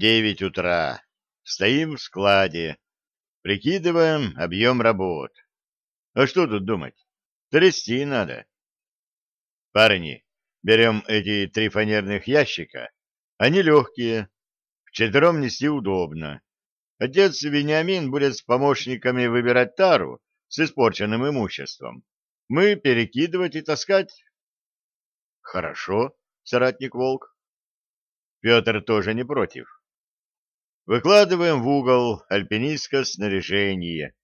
Девять утра. Стоим в складе. Прикидываем объем работ. А что тут думать? Трясти надо. Парни, берем эти три фанерных ящика. Они легкие. Вчетвером нести удобно. Отец Вениамин будет с помощниками выбирать тару с испорченным имуществом. Мы перекидывать и таскать. Хорошо, соратник Волк. Петр тоже не против. Выкладываем в угол альпинистское снаряжение.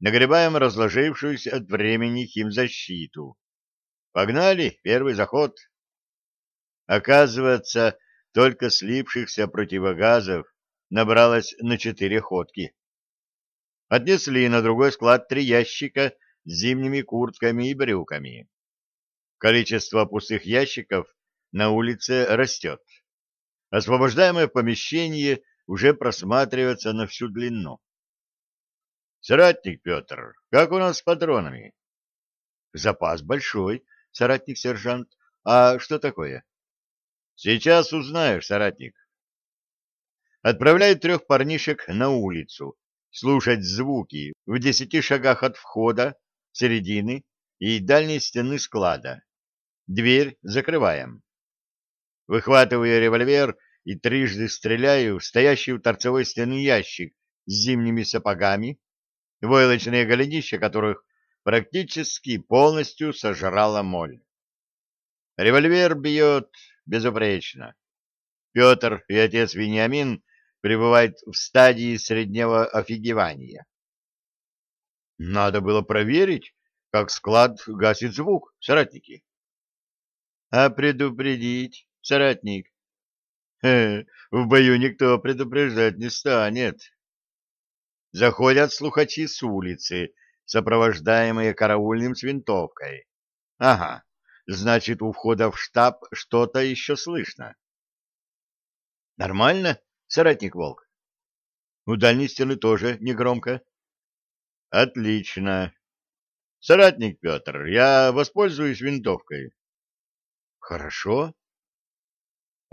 Нагребаем разложившуюся от времени химзащиту. Погнали, первый заход. Оказывается, только слипшихся противогазов набралось на четыре ходки. Отнесли на другой склад три ящика с зимними куртками и брюками. Количество пустых ящиков на улице растет. Освобождаемое помещение уже просматривается на всю длину. Соратник Петр, как у нас с патронами? Запас большой, соратник-сержант. А что такое? Сейчас узнаешь, соратник. Отправляют трех парнишек на улицу, слушать звуки в десяти шагах от входа, середины и дальней стены склада. Дверь закрываем. Выхватываю револьвер и трижды стреляю в стоящий у торцевой стены ящик с зимними сапогами, войлочные голенища которых практически полностью сожрала моль. Револьвер бьет безупречно. Петр и отец Вениамин пребывают в стадии среднего офигевания. Надо было проверить, как склад гасит звук, соратники. А предупредить, соратник? Хе, в бою никто предупреждать не станет. Заходят слухачи с улицы, сопровождаемые караульным с винтовкой. Ага, значит, у входа в штаб что-то еще слышно. Нормально, соратник Волк? У дальней стены тоже негромко. Отлично. Соратник Петр, я воспользуюсь винтовкой. Хорошо.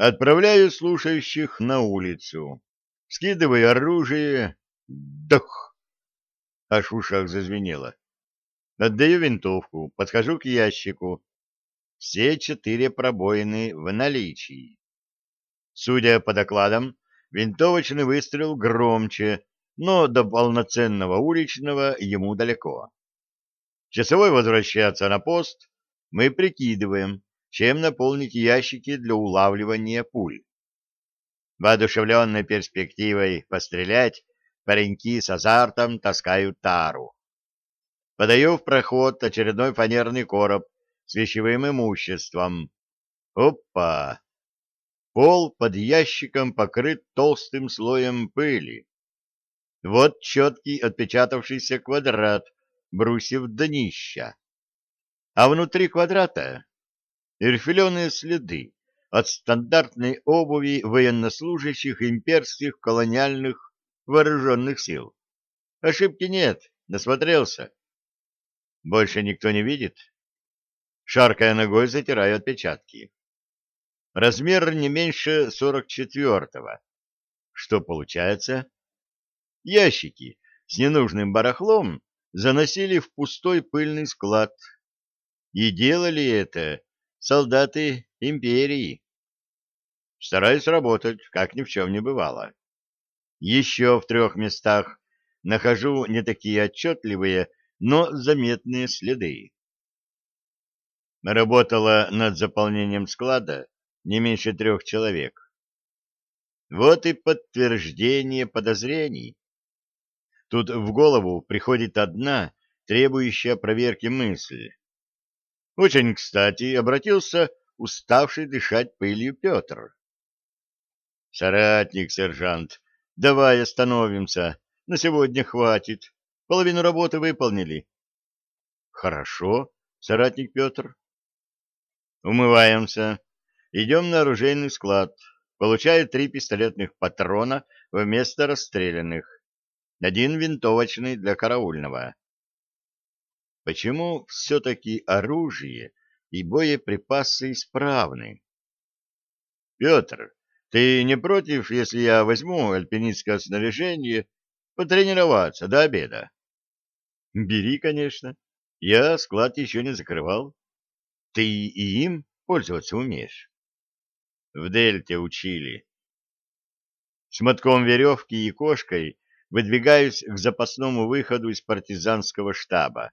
Отправляю слушающих на улицу. Скидываю оружие. Дох! Аж в ушах зазвенело. Отдаю винтовку, подхожу к ящику. Все четыре пробоины в наличии. Судя по докладам, винтовочный выстрел громче, но до полноценного уличного ему далеко. Часовой возвращается на пост, мы прикидываем, чем наполнить ящики для улавливания пуль. Воодушевленной перспективой пострелять, пареньки с азартом таскают тару. Подаю в проход очередной фанерный короб с вещевым имуществом. Опа! Пол под ящиком покрыт толстым слоем пыли. Вот четкий отпечатавшийся квадрат брусьев днища. А внутри квадрата рифленые следы от стандартной обуви военнослужащих имперских колониальных вооруженных сил. Ошибки нет, насмотрелся. Больше никто не видит. Шаркая ногой, затираю отпечатки. Размер не меньше сорок четвертого. Что получается? Ящики с ненужным барахлом заносили в пустой пыльный склад. И делали это солдаты империи. Стараюсь работать, как ни в чем не бывало. Еще в трех местах нахожу не такие отчетливые, но заметные следы. Работала над заполнением склада не меньше трех человек. Вот и подтверждение подозрений. Тут в голову приходит одна, требующая проверки мысль. Очень кстати обратился уставший дышать пылью Петр. — Соратник, сержант, давай остановимся. На сегодня хватит. Половину работы выполнили. — Хорошо, соратник Петр. Умываемся. Идем на оружейный склад. Получаю три пистолетных патрона вместо расстрелянных. Один винтовочный для караульного. Почему все-таки оружие и боеприпасы исправны? Петр, Ты не против, если я возьму альпинистское снаряжение потренироваться до обеда? Бери, конечно. Я склад еще не закрывал. Ты и им пользоваться умеешь? В дельте учили. С мотком веревки и кошкой выдвигаюсь к запасному выходу из партизанского штаба.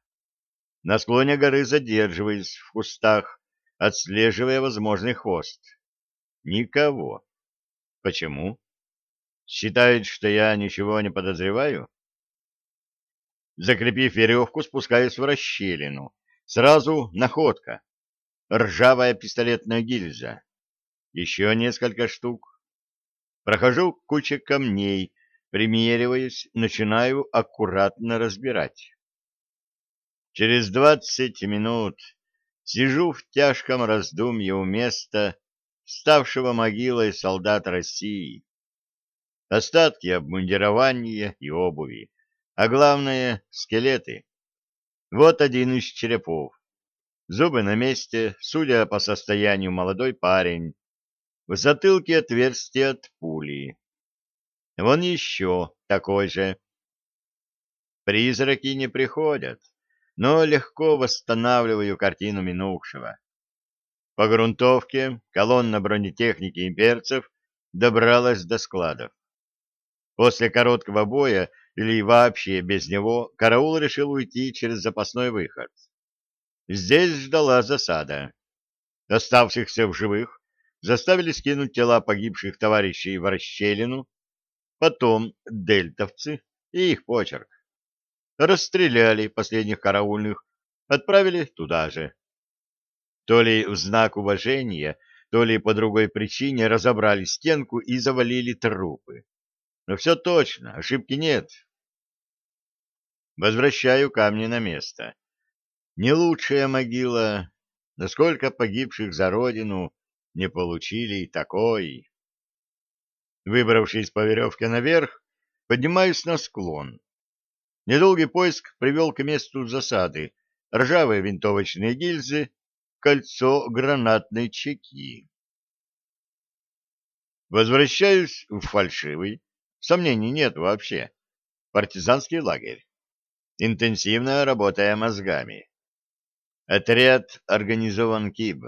На склоне горы задерживаюсь в кустах, отслеживая возможный хвост. Никого. Почему? Считают, что я ничего не подозреваю? Закрепив веревку, спускаюсь в расщелину. Сразу находка. Ржавая пистолетная гильза. Еще несколько штук. Прохожу к куче камней, примериваясь, начинаю аккуратно разбирать. Через двадцать минут сижу в тяжком раздумье у места, ставшего могилой солдат России. Остатки обмундирования и обуви, а главное — скелеты. Вот один из черепов. Зубы на месте, судя по состоянию молодой парень. В затылке отверстие от пули. Вон еще такой же. Призраки не приходят но легко восстанавливаю картину минувшего. По грунтовке колонна бронетехники имперцев добралась до складов. После короткого боя или вообще без него караул решил уйти через запасной выход. Здесь ждала засада. Оставшихся в живых заставили скинуть тела погибших товарищей в расщелину, потом дельтовцы и их почерк расстреляли последних караульных, отправили туда же. То ли в знак уважения, то ли по другой причине разобрали стенку и завалили трупы. Но все точно, ошибки нет. Возвращаю камни на место. Не лучшая могила, насколько погибших за родину не получили такой. Выбравшись по веревке наверх, поднимаюсь на склон. Недолгий поиск привел к месту засады ржавые винтовочные гильзы, кольцо гранатной чеки. Возвращаюсь в фальшивый, сомнений нет вообще, партизанский лагерь, интенсивно работая мозгами. Отряд организован КИБ.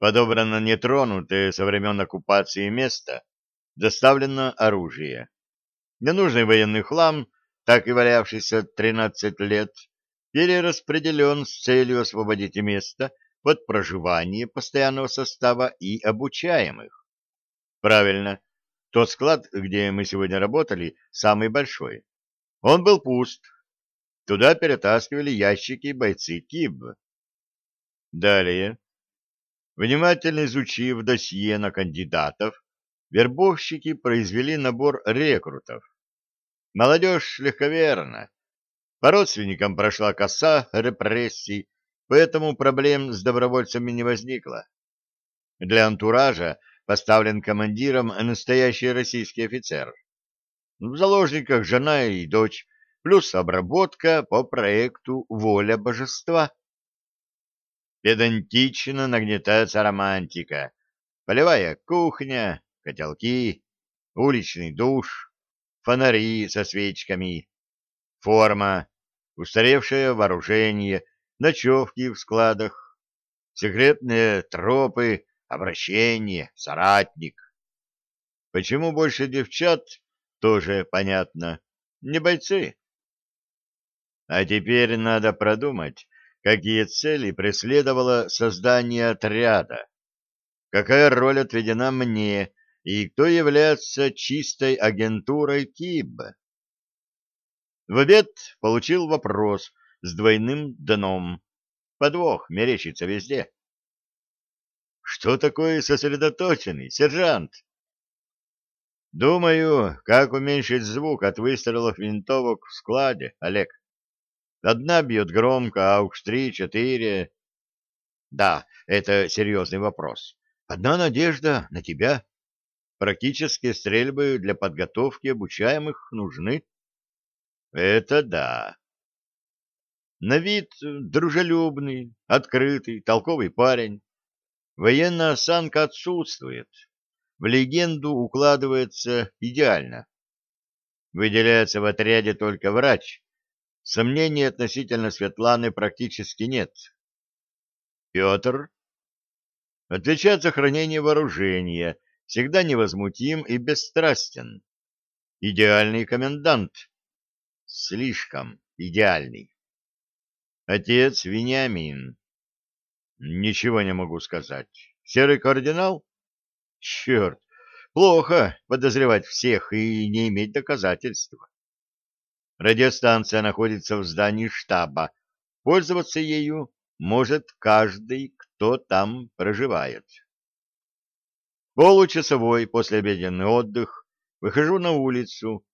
Подобрано нетронутое со времен оккупации место, доставлено оружие. Ненужный военный хлам так и валявшийся 13 лет, перераспределен с целью освободить место под проживание постоянного состава и обучаемых. Правильно, тот склад, где мы сегодня работали, самый большой. Он был пуст. Туда перетаскивали ящики бойцы КИБ. Далее. Внимательно изучив досье на кандидатов, вербовщики произвели набор рекрутов. Молодежь легковерна. По родственникам прошла коса репрессий, поэтому проблем с добровольцами не возникло. Для антуража поставлен командиром настоящий российский офицер. В заложниках жена и дочь, плюс обработка по проекту «Воля божества». Педантично нагнетается романтика. Полевая кухня, котелки, уличный душ, фонари со свечками, форма, устаревшее вооружение, ночевки в складах, секретные тропы, обращение, соратник. Почему больше девчат, тоже понятно, не бойцы. А теперь надо продумать, какие цели преследовало создание отряда, какая роль отведена мне и кто является чистой агентурой КИБ. В обед получил вопрос с двойным дном. Подвох мерещится везде. Что такое сосредоточенный, сержант? Думаю, как уменьшить звук от выстрелов винтовок в складе, Олег. Одна бьет громко, а уж три, четыре. Да, это серьезный вопрос. Одна надежда на тебя. Практические стрельбы для подготовки обучаемых нужны. Это да. На вид дружелюбный, открытый, толковый парень. Военная осанка отсутствует. в легенду укладывается идеально. Выделяется в отряде только врач. Сомнений относительно Светланы практически нет. Петр отвечает за хранение вооружения, всегда невозмутим и бесстрастен. Идеальный комендант. Слишком идеальный. Отец Вениамин. Ничего не могу сказать. Серый кардинал? Черт, плохо подозревать всех и не иметь доказательств. Радиостанция находится в здании штаба. Пользоваться ею может каждый, кто там проживает. Получасовой послеобеденный отдых, выхожу на улицу.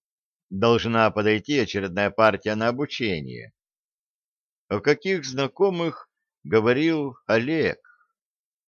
Должна подойти очередная партия на обучение. О каких знакомых говорил Олег?